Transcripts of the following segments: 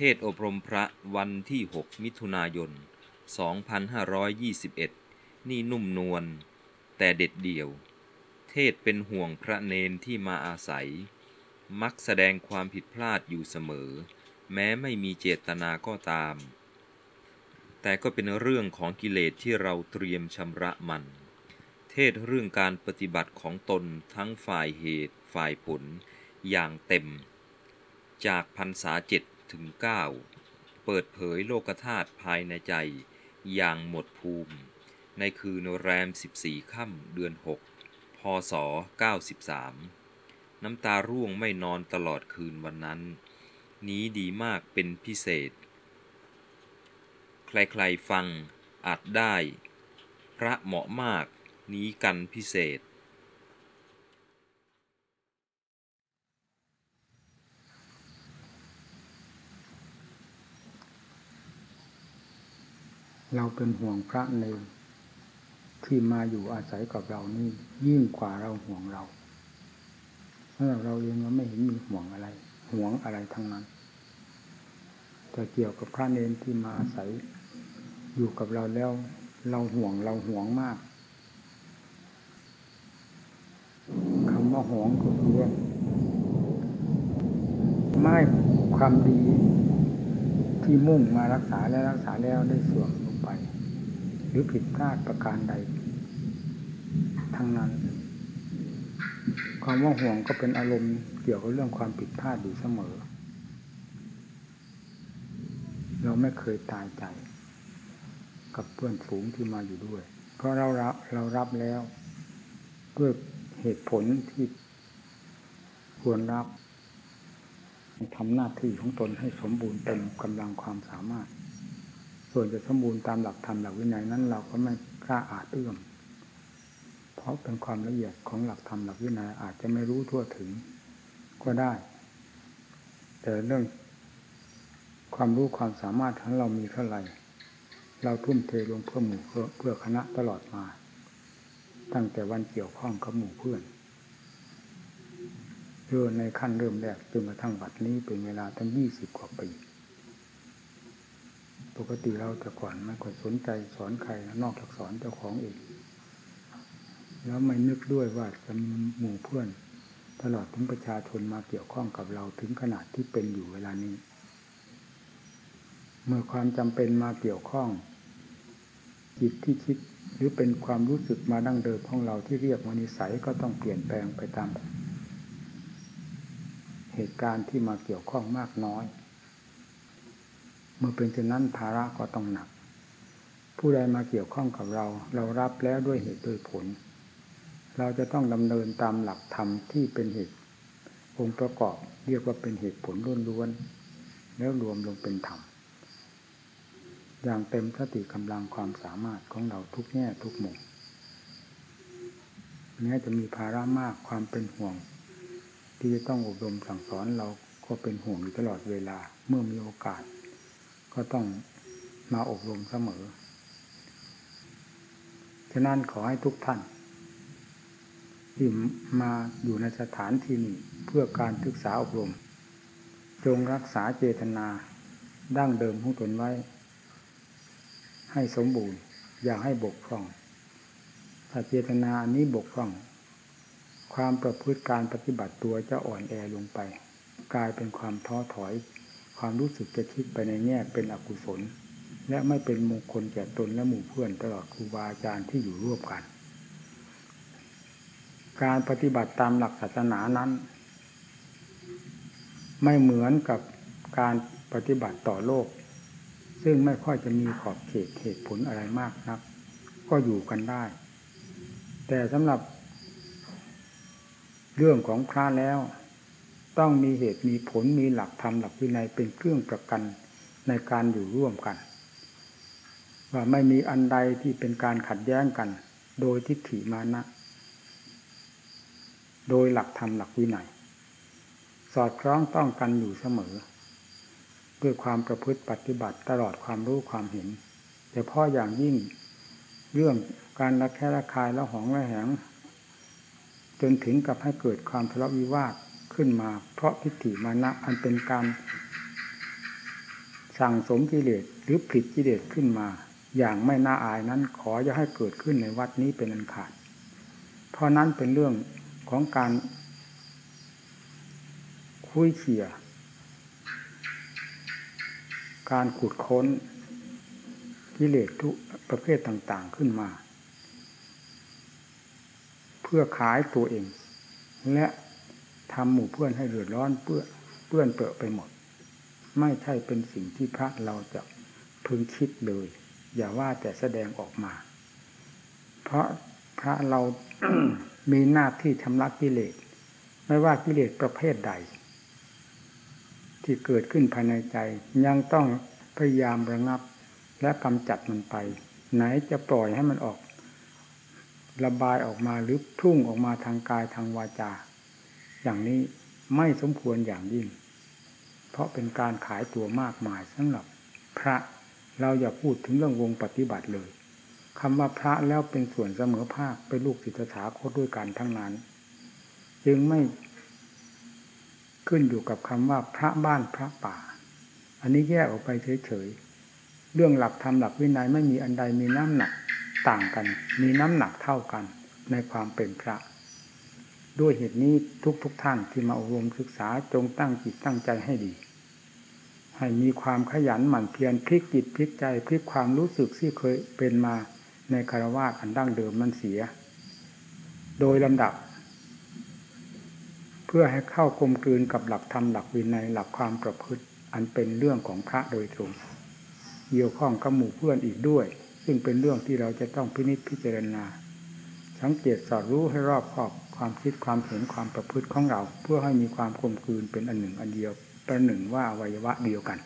เทศอบรมพระวันที่ 6 มิถุนายน 2521 นี่นุ่มนวลแต่เด็ดเดี่ยว เทศเป็นห่วงพระเนนที่มาอาศัย มักแสดงความผิดพลาดอยู่เสมอ แม้ไม่มีเจตนาก็ตาม แต่ก็เป็นเรื่องของกิเลสที่เราเตรียมชำระมัน เทศเรื่องการปฏิบัติของตนทั้งฝ่ายเหตุฝ่ายผลอย่างเต็ม จากพรรษาเจ็ด ถึงเก้าเปิดเผยโลกธาตุภายในใจอย่างหมดภูมิ ในคืนแรม 14 ค่ำเดือน 6 พศ 93 น้ำตาร่วงไม่นอนตลอดคืนวันนั้น นี้ดีมากเป็นพิเศษ ใครๆฟังอาจได้ พระเหมาะมากนี้กันพิเศษ เราเป็นห่วงพระเนรที่มาอยู่อาศัยกับเรานี่ยิ่งกว่าเราห่วงเราเพราะเราเองเราไม่เห็นมีห่วงอะไร ห่วงอะไรทั้งนั้น แต่เกี่ยวกับพระเนรที่มาอาศัยอยู่กับเราแล้ว เราห่วงเราห่วงมากคำว่าห่วงก็คือว่าไม่ความดีที่มุ่งมารักษาและรักษาแล้วได้เสื่อม ไป หรือผิดพลาดประการใด ทั้งนั้น ความว่าห่วงก็เป็นอารมณ์เกี่ยวกับเรื่องความผิดพลาดอยู่เสมอ เราไม่เคยตายใจ กับเพื่อนฝูงที่มาอยู่ด้วย เพราะเรารับเรารับแล้วด้วยเหตุผลที่ควรรับทำหน้าที่ของตนให้สมบูรณ์เต็มกำลังความสามารถ ส่วนจะสมบูรณ์ตามหลักธรรมหลักวินัยนั้น เราก็ไม่กล้าอาจเอื้อมเพราะเป็นความละเอียดของหลักธรรมหลักวินัยอาจจะไม่รู้ทั่วถึงก็ได้ แต่เรื่องความรู้ความสามารถของเรามีเท่าไหร่เราทุ่มเทลงเพื่อหมู่เพื่อเพื่อคณะตลอดมา ตั้งแต่วันเกี่ยวข้องกับหมู่เพื่อนเริ่มในขั้นเริ่มแรกจนกระทั่งบัดนี้เป็นเวลาตั้งยี่สิบกว่าปี ปกติเราแต่ก่อนไม่ค่อยสนใจสอนใครนอกจากสอนเจ้าของเองแล้วไม่นึกด้วยว่าจะมีหมู่เพื่อน ตลอดถึงประชาชนมาเกี่ยวข้องกับเราถึงขนาดที่เป็นอยู่เวลานี้ เมื่อความจำเป็นมาเกี่ยวข้อง จิตที่คิดหรือเป็นความรู้สึกมาดั้งเดิมของเราที่เรียกว่านิสัยก็ต้องเปลี่ยนแปลงไปตาม เหตุการณ์ที่มาเกี่ยวข้องมากน้อย เมื่อเป็นเช่นนั้นภาระก็ต้องหนัก ผู้ใดมาเกี่ยวข้องกับเรา เรารับแล้วด้วยเหตุด้วยผล เราจะต้องดำเนินตามหลักธรรมที่เป็นเหตุ องค์ประกอบเรียกว่าเป็นเหตุผลล้วนๆแล้วรวมลงเป็นธรรมอย่างเต็มสติกำลังความสามารถของเราทุกแง่ทุกมุมแม้จะมีภาระมากความเป็นห่วง ที่จะต้องอบรมสั่งสอนเราก็เป็นห่วงอยู่ตลอดเวลาเมื่อมีโอกาส ก็ต้องมาอบรมเสมอ ฉะนั้นขอให้ทุกท่านที่มาอยู่ในสถานที่นี้เพื่อการศึกษาอบรม จงรักษาเจตนาดั้งเดิมของตนไว้ ให้สมบูรณ์ อย่าให้บกพร่อง ถ้าเจตนาอันนี้บกพร่อง ความประพฤติการปฏิบัติตัวจะอ่อนแอลงไป กลายเป็นความท้อถอย ความรู้สึกจะคิดไปในแง่เป็นอกุศล และไม่เป็นมงคลแก่ตนและหมู่เพื่อนตลอดครูบาอาจารย์ที่อยู่ร่วมกัน การปฏิบัติตามหลักศาสนานั้น ไม่เหมือนกับการปฏิบัติต่อโลก ซึ่งไม่ค่อยจะมีขอบเขตเหตุผลอะไรมากนัก ก็อยู่กันได้ แต่สำหรับเรื่องของพระแล้ว ต้องมีเหตุมีผลมีหลักธรรมหลักวินัยเป็นเครื่องประกันในการอยู่ร่วมกัน ว่าไม่มีอันใดที่เป็นการขัดแย้งกัน โดยทิฏฐิมานะ โดยหลักธรรมหลักวินัย สอดคล้องต้องกันอยู่เสมอ ด้วยความประพฤติปฏิบัติตลอดความรู้ความเห็นแต่พ่ออย่างยิ่งเรื่องการระแคะระคายละหองระแหงจนถึงกับให้เกิดความทะเลาะวิวาท ขึ้นมา เพราะทิฏฐิมานะอันเป็นการสั่งสมกิเลสหรือผลิตกิเลสขึ้นมา อย่างไม่น่าอายนั้นขออย่าให้เกิดขึ้นในวัดนี้เป็นอันขาด เพราะนั้นเป็นเรื่องของการคุยเขี่ยการขุดค้นกิเลสทุกประเภทต่าง ๆขึ้นมา เพื่อขายตัวเอง และ ทำหมู่เพื่อนให้เดือดร้อนเปื้อเปื้อนเปื้อไปหมด ไม่ใช่เป็นสิ่งที่พระเราจะพึงคิดเลย อย่าว่าแต่แสดงออกมา เพราะพระเรามีหน้าที่ชำระกิเลสไม่ว่ากิเลสประเภทใด ที่เกิดขึ้นภายในใจ ยังต้องพยายามระงับ และกำจัดมันไป ไหนจะปล่อยให้มันออก ระบายออกมาหรือพุ่งออกมาทางกายทางวาจา อย่างนี้ไม่สมควรอย่างยิ่ง เพราะเป็นการขายตัวมากมายสำหรับพระเราอย่าพูดถึงเรื่องวงปฏิบัติเลยคำว่าพระแล้วเป็นส่วนเสมอภาคเป็นลูกศิษย์ถาโคตด้วยกันทั้งนั้น จึงไม่ขึ้นอยู่กับคำว่าพระบ้านพระป่า อันนี้แยกออกไปเฉยๆเรื่องหลักธรรมหลักวินัยไม่มีอันใดมีน้ำหนักต่างกัน มีน้ำหนักเท่ากันในความเป็นพระ ด้วยเหตุนี้ทุกๆทท่านที่มาอบรมศึกษาจงตั้งจิตตั้งใจให้ดี ให้มีความขยันหมั่นเพียรพลิกจิตพลิกใจพลิกความรู้สึกที่เคยเป็นมาในคารวะอันดั้งเดิมมันเสีย โดยลำดับ เพื่อให้เข้ากลมกลืนกับหลักธรรมหลักวินัยหลักความประพฤติอันเป็นเรื่องของพระโดยตรงเกี่ยวข้องกับหมู่เพื่อนอีกด้วย ซึ่งเป็นเรื่องที่เราจะต้องพินิจพิจารณา สังเกตสอดรู้ให้รอบคอบ ความคิดความเห็นความประพฤติของเรา เพื่อให้มีความกลมกลืนเป็นอันหนึ่งอันเดียวประหนึ่งว่าอวัยวะเดียวกัน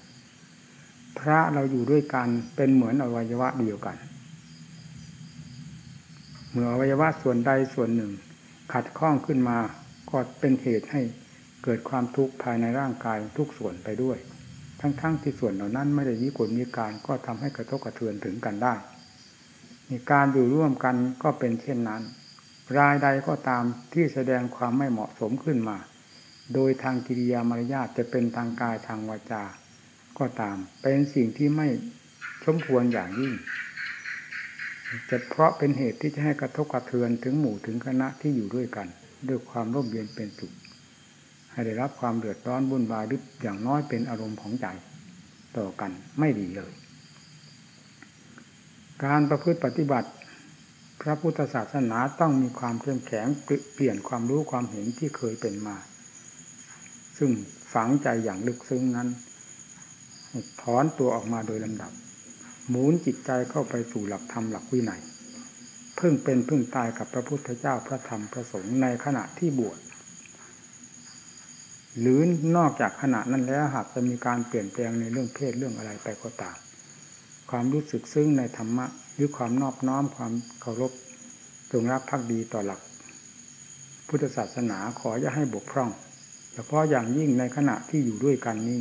พระเราอยู่ด้วยกันเป็นเหมือนอวัยวะเดียวกัน เมื่ออวัยวะส่วนใดส่วนหนึ่ง ขัดข้องขึ้นมาก็เป็นเหตุให้เกิดความทุกข์ภายในร่างกายทุกส่วนไปด้วย ทั้งๆทที่ส่วนเหล่านั้นไม่ได้มีผลมีการก็ทำให้กระทบกระเทือนถึงกันได้ มีการอยู่ร่วมกันก็เป็นเช่นนั้น รายใดก็ตามที่แสดงความไม่เหมาะสมขึ้นมา โดยทางกิริยามารยาทจะเป็นทางกายทางวาจาก็ตาม เป็นสิ่งที่ไม่สมควรอย่างยิ่ง จะเพราะเป็นเหตุที่จะให้กระทบกระเทือนถึงหมู่ถึงคณะที่อยู่ด้วยกัน ด้วยความร่มเย็นเป็นสุขให้ได้รับความเดือดร้อนวุ่นวายหรืออย่างน้อยเป็นอารมณ์ของใจต่อกันไม่ดีเลย การประพฤติปฏิบัติ พระพุทธศาสนาต้องมีความเข้มแข็งเปลี่ยนความรู้ความเห็นที่เคยเป็นมา ซึ่งฝังใจอย่างลึกซึ้งนั้น ถอนตัวออกมาโดยลำดับ หมุนจิตใจเข้าไปสู่หลักธรรมหลักวินัยเพิ่งเป็นเพิ่งตายกับพระพุทธเจ้าพระธรรมพระสงฆ์ในขณะที่บวชหรือนอกจากขณะนั้นแล้วหากจะมีการเปลี่ยนแปลงในเรื่องเพศเรื่องอะไรไปก็ตามความรู้สึกซึ้งในธรรมะ หรือความนอบน้อมความเคารพจงรักภักดีต่อหลัก พุทธศาสนาขออย่าให้บกพร่องเฉพาะอย่างยิ่งในขณะที่อยู่ด้วยกันนี้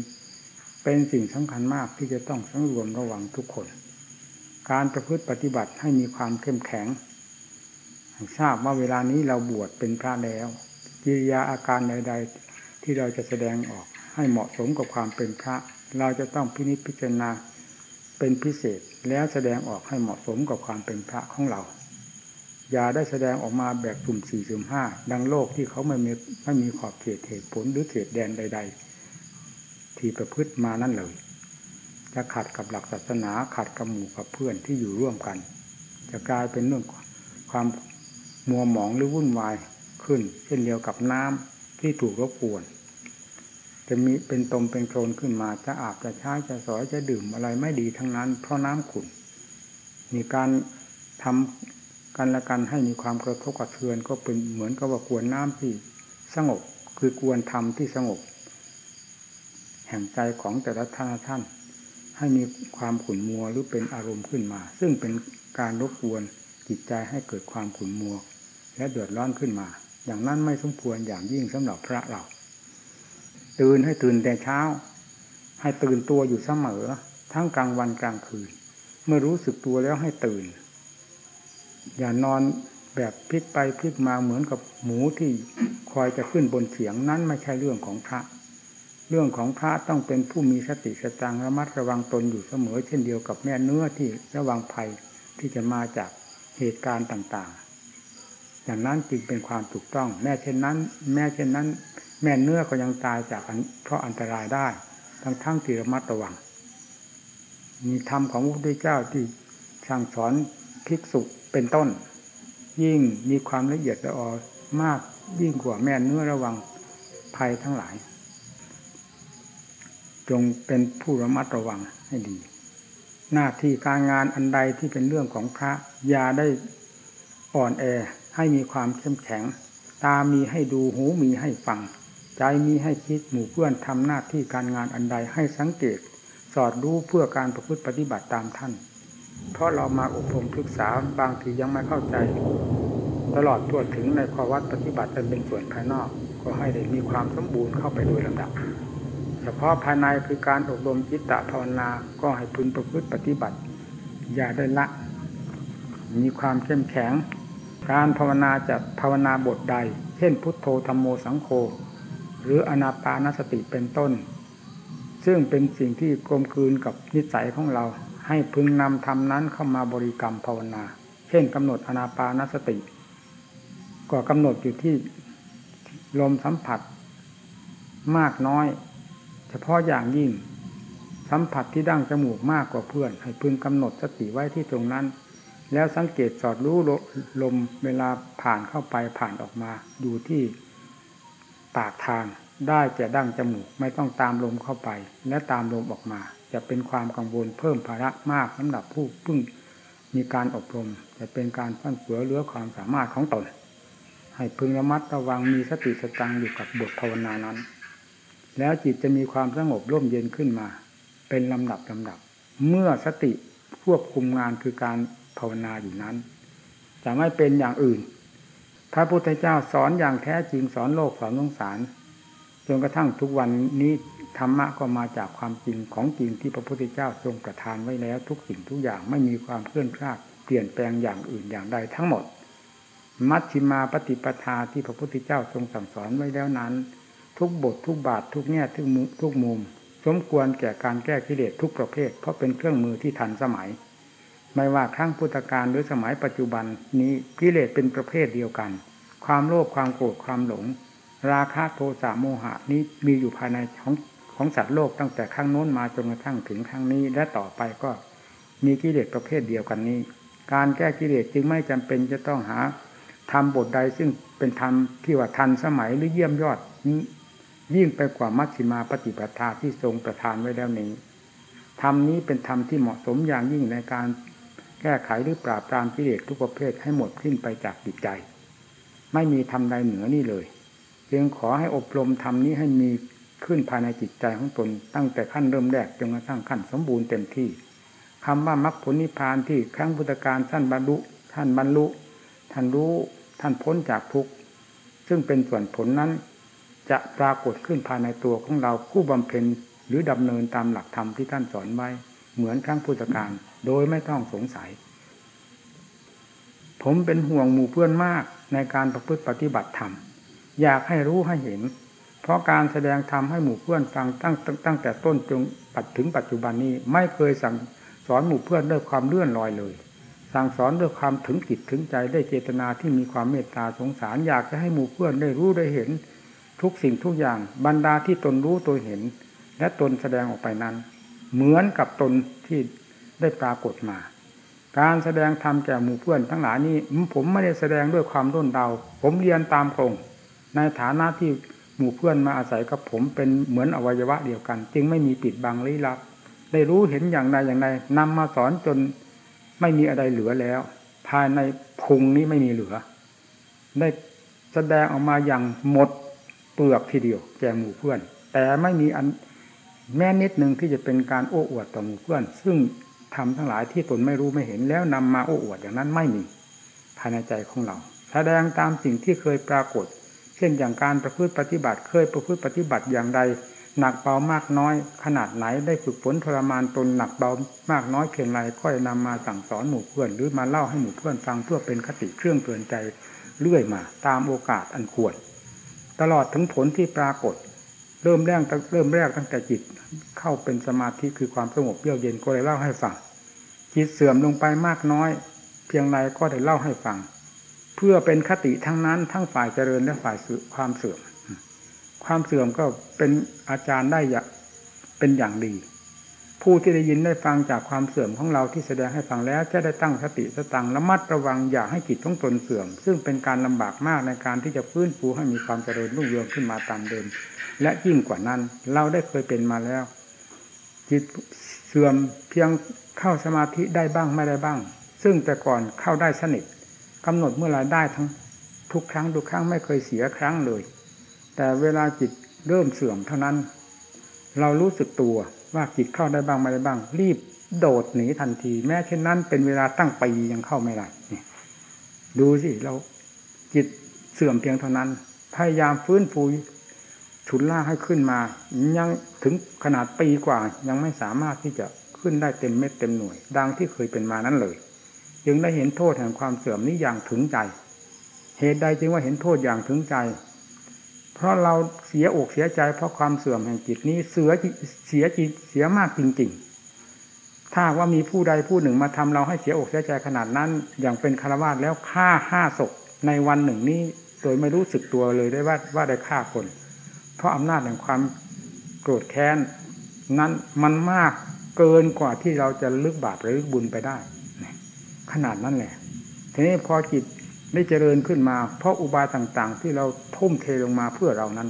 เป็นสิ่งสำคัญมากที่จะต้องสังรวมระวังทุกคน การประพฤติปฏิบัติให้มีความเข้มแข็งทราบว่าเวลานี้เราบวชเป็นพระแล้วกิริยาอาการใด ๆ ที่เราจะแสดงออกให้เหมาะสมกับความเป็นพระ เราจะต้องพินิจพิจารณา เป็นพิเศษแล้วแสดงออกให้เหมาะสมกับความเป็นพระของเรา อย่าได้แสดงออกมาแบบสุ่มสี่สุ่มห้าดังโลกที่เขาไม่มีไม่มีขอบเขตเหตุผลหรือเขตแดนใด ๆ ที่ประพฤติมานั่นเลย จะขัดกับหลักศาสนาขัดกับหมู่กับเพื่อนที่อยู่ร่วมกัน จะกลายเป็นเรื่องความมัวหมองหรือวุ่นวายขึ้น เช่นเดียวกับน้ำที่ถูกรบกวน จะมีเป็นตมเป็นโคลนขึ้นมา จะอาบจะใช้จะสอยจะดื่มอะไรไม่ดีทั้งนั้น เพราะน้ำขุ่นมีการทำกันละกันให้มีความกระทบกระเทือน ก็เป็นเหมือนกับว่ากวนน้ำที่สงบคือกวนธรรมที่สงบ แห่งใจของแต่ละท่านท่าน ให้มีความขุ่นมัวหรือเป็นอารมณ์ขึ้นมา ซึ่งเป็นการรบกวนจิตใจให้เกิดความขุ่นมัว และเดือดร้อนขึ้นมา อย่างนั้นไม่สมควรอย่างยิ่งสำหรับพระเรา ตื่นให้ตื่นแต่เช้า ให้ตื่นตัวอยู่เสมอ ทั้งกลางวันกลางคืน เมื่อรู้สึกตัวแล้วให้ตื่น อย่านอนแบบพลิกไปพลิกมาเหมือนกับหมูที่คอยจะขึ้นบนเสียงนั้นไม่ใช่เรื่องของพระ เรื่องของพระต้องเป็นผู้มีสติสตังระมัดระวังตนอยู่เสมอ เช่นเดียวกับแม่เนื้อที่ระวังภัยที่จะมาจากเหตุการณ์ต่างๆ อย่างนั้นจึงเป็นความถูกต้อง แม้เช่นนั้น แม้เช่นนั้น แม่เนื้อก็ยังตายจากเพราะอันตรายได้ ทั้งทั้งที่ระมัดระวัง มีธรรมของพระพุทธเจ้าที่สั่งสอนภิกษุเป็นต้น ยิ่งมีความละเอียดละออมากยิ่งกว่าแม่เนื้อระวังภัยทั้งหลาย จงเป็นผู้ระมัดระวังให้ดี หน้าที่การงานอันใดที่เป็นเรื่องของพระอย่าได้อ่อนแอให้มีความเข้มแข็ง ตามีให้ดูหูมีให้ฟัง ใจมีให้คิดหมู่เพื่อนทำหน้าที่การงานอันใดให้สังเกต สอดรู้เพื่อการประพฤติปฏิบัติตามท่าน เพราะเรามาอบรมศึกษาบางทียังไม่เข้าใจ ตลอดทั่วถึงในข้อวัดปฏิบัติเป็นส่วนภายนอก ก็ให้ได้มีความสมบูรณ์เข้าไปโดยลำดับ เฉพาะภายในคือการอบรมจิตตภาวนาก็ให้พึงประพฤติปฏิบัติ อย่าได้ละ มีความเข้มแข็ง การภาวนาจะภาวนาบทใด เช่นพุทโธธรรมโมสังโฆ หรืออนาปานสติเป็นต้น ซึ่งเป็นสิ่งที่กลมกลืนกับนิสัยของเรา ให้พึงนำธรรมนั้นเข้ามาบริกรรมภาวนา เช่นกำหนดอนาปานสติ ก็กำหนดอยู่ที่ลมสัมผัส มากน้อย เฉพาะอย่างยิ่ง สัมผัสที่ดั้งจมูกมากกว่าเพื่อน ให้พึงกำหนดสติไว้ที่ตรงนั้น แล้วสังเกตสอดรู้ลมเวลาผ่านเข้าไปผ่านออกมาอยู่ที่ ปากทางได้จะดั้งจมูกไม่ต้องตามลมเข้าไป และตามลมออกมา จะเป็นความกังวลเพิ่มภาระมากสำหรับผู้เพิ่งมีการอบรม จะเป็นการฟั่นเฟือเลือความสามารถของตน ให้พึงระมัดระวังมีสติสตังอยู่กับบทภาวนานั้น แล้วจิตจะมีความสงบร่มเย็นขึ้นมา เป็นลำดับลำดับ เมื่อสติควบคุมงานคือการภาวนาอยู่นั้น จะไม่เป็นอย่างอื่น พระพุทธเจ้าสอนอย่างแท้จริงสอนโลกสอนสงสารจนกระทั่งทุกวันนี้ธรรมะก็มาจากความจริงของจริงที่พระพุทธเจ้าทรงประทานไว้แล้ว ทุกสิ่งทุกอย่างไม่มีความเคลื่อนคลาดเปลี่ยนแปลงอย่างอื่นอย่างใดทั้งหมด มัชฌิมาปฏิปทาที่พระพุทธเจ้าทรงสั่งสอนไว้แล้วนั้น ทุกบททุกบาททุกแง่ทุกมุมทุกมุมสมควรแก่การแก้กิเลสทุกประเภท เพราะเป็นเครื่องมือที่ทันสมัย ไม่ว่าครั้งพุทธกาลหรือสมัยปัจจุบันนี้กิเลสเป็นประเภทเดียวกัน ความโลภความโกรธความหลง ราคะโทสะโมหะนี้มีอยู่ภายในของของสัตว์โลกตั้งแต่ข้างโน้นมาจนกระทั่งถึงข้างนี้ และต่อไปก็มีกิเลสประเภทเดียวกันนี้ การแก้กิเลสจึงไม่จำเป็นจะต้องหาทำบทใดซึ่งเป็นธรรมที่ว่าทันสมัยหรือเยี่ยมยอดนี้ยิ่งไปกว่ามัชฌิมาปฏิปทาที่ทรงประทานไว้แล้วนี้ธรรมนี้เป็นธรรมที่เหมาะสมอย่างยิ่งในการ แก้ไขหรือปราบปรามกิเลสทุกประเภทให้หมดสิ้นไปจากจิตใจ ไม่มีธรรมใดเหนือนี่เลยจึงขอให้อบรมธรรมนี้ให้มีขึ้นภายในจิตใจของตนตั้งแต่ขั้นเริ่มแรกจนกระทั่งขั้นสมบูรณ์เต็มที่คำว่ามรรคผลนิพพานที่ครั้งพุทธการท่านบรรลุท่านบรรลุ ท่านรู้ท่านพ้นจากทุกข์ซึ่งเป็นส่วนผลนั้น จะปรากฏขึ้นภายในตัวของเราผู้บำเพ็ญหรือดำเนินตามหลักธรรมที่ท่านสอนไว้เหมือนครั้งพุทธการ โดยไม่ต้องสงสัย ผมเป็นห่วงหมู่เพื่อนมากในการประพฤติปฏิบัติธรรม อยากให้รู้ให้เห็น เพราะการแสดงธรรมให้หมู่เพื่อนฟังตั้งตั้งแต่ต้นจนปัจถึงปัจจุบันนี้ไม่เคยสั่งสอนหมู่เพื่อนด้วยความเลื่อนลอยเลย สั่งสอนด้วยความถึงจิตถึงใจได้เจตนาที่มีความเมตตาสงสารอยากจะให้หมู่เพื่อนได้รู้ได้เห็น ทุกสิ่งทุกอย่างบรรดาที่ตนรู้ตัวเห็น และตนแสดงออกไปนั้น เหมือนกับตนที่ ได้ปรากฏมา การแสดงธรรมแก่หมู่เพื่อนทั้งหลายนี้ผมไม่ได้แสดงด้วยความร่นเดาผมเรียนตามโครงในฐานะที่หมู่เพื่อนมาอาศัยกับผมเป็นเหมือนอวัยวะเดียวกัน จึงไม่มีปิดบังลี้ลับ ได้รู้เห็นอย่างใดอย่างใดนำมาสอนจนไม่มีอะไรเหลือแล้ว ภายในพุงนี้ไม่มีเหลือ ได้แสดงออกมาอย่างหมดเปลือกทีเดียวแก่หมู่เพื่อน แต่ไม่มีอันแม้นิดหนึ่งที่จะเป็นการโอ้อวดต่อหมู่เพื่อน ซึ่ง ทำทั้งหลายที่ตนไม่รู้ไม่เห็นแล้วนำมาโอ้อวดอย่างนั้นไม่มีภายในใจของเรา แสดงตามสิ่งที่เคยปรากฏ เช่นอย่างการประพฤติปฏิบัติ เคยประพฤติปฏิบัติอย่างใด หนักเบามากน้อย ขนาดไหนได้ฝึกฝนทรมานตนหนักเบามากน้อยเพียงไรค่อยนำมาสั่งสอนหมู่เพื่อน หรือมาเล่าให้หมู่เพื่อนฟังเพื่อเป็นคติเครื่องเตือนใจเรื่อยมา ตามโอกาสอันควร ตลอดถึงผลที่ปรากฏ เริ่มแรกเริ่มแรกตั้งแต่จิต เข้าเป็นสมาธิคือความสงบเยือกเย็นก็เลยเล่าให้ฟังจิตเสื่อมลงไปมากน้อย เพียงไรก็ได้เล่าให้ฟัง เพื่อเป็นคติทั้งนั้น ทั้งฝ่ายเจริญและฝ่ายความเสื่อม ความเสื่อมก็เป็นอาจารย์ได้เป็นอย่างดี ผู้ที่ได้ยินได้ฟังจากความเสื่อมของเราที่แสดงให้ฟังแล้ว จะได้ตั้งสติสตังระมัดระวังอย่าให้จิตของตนเสื่อม ซึ่งเป็นการลำบากมากในการที่จะฟื้นฟูให้มีความเจริญรุ่งเรืองขึ้นมาตามเดิม และยิ่งกว่านั้น เราได้เคยเป็นมาแล้ว จิตเสื่อมเพียงเข้าสมาธิได้บ้างไม่ได้บ้าง ซึ่งแต่ก่อนเข้าได้สนิทกำหนดเมื่อไรได้ทั้งทุกครั้งทุกครั้งไม่เคยเสียครั้งเลย แต่เวลาจิตเริ่มเสื่อมเท่านั้น เรารู้สึกตัวว่าจิตเข้าได้บ้างไม่ได้บ้าง รีบโดดหนีทันที แม้เช่นนั้น เป็นเวลาตั้งปียังเข้าไม่ได้ดูสิเราจิตเสื่อมเพียงเท่านั้น พยายามฟื้นฟู ฉุนล่าให้ขึ้นมา ยังถึงขนาดปีกว่า ยังไม่สามารถที่จะขึ้นได้เต็มเม็ดเต็มหน่วย ดังที่เคยเป็นมานั้นเลย จึงได้เห็นโทษแห่งความเสื่อมนี้อย่างถึงใจ เหตุใดจึงว่าเห็นโทษอย่างถึงใจ เพราะเราเสียอกเสียใจ เพราะความเสื่อมแห่งจิตนี้เสือเสียจิตเสียมากจริง ๆถ้าว่ามีผู้ใดผู้หนึ่งมาทำเราให้เสียอกเสียใจขนาดนั้น อย่างเป็นคารวาสแล้วฆ่าห้าศพในวันหนึ่งนี้ โดยไม่รู้สึกตัวเลยได้ว่าว่าได้ฆ่าคน เพราะอำนาจแห่งความโกรธแค้นนั้นมันมากเกินกว่าที่เราจะลึกบาปหรือลึกบุญไปได้ ขนาดนั้นแหละ ทีนี้พอจิตได้เจริญขึ้นมา เพราะอุบายต่างๆ ที่เราทุ่มเทลงมาเพื่อเรานั้น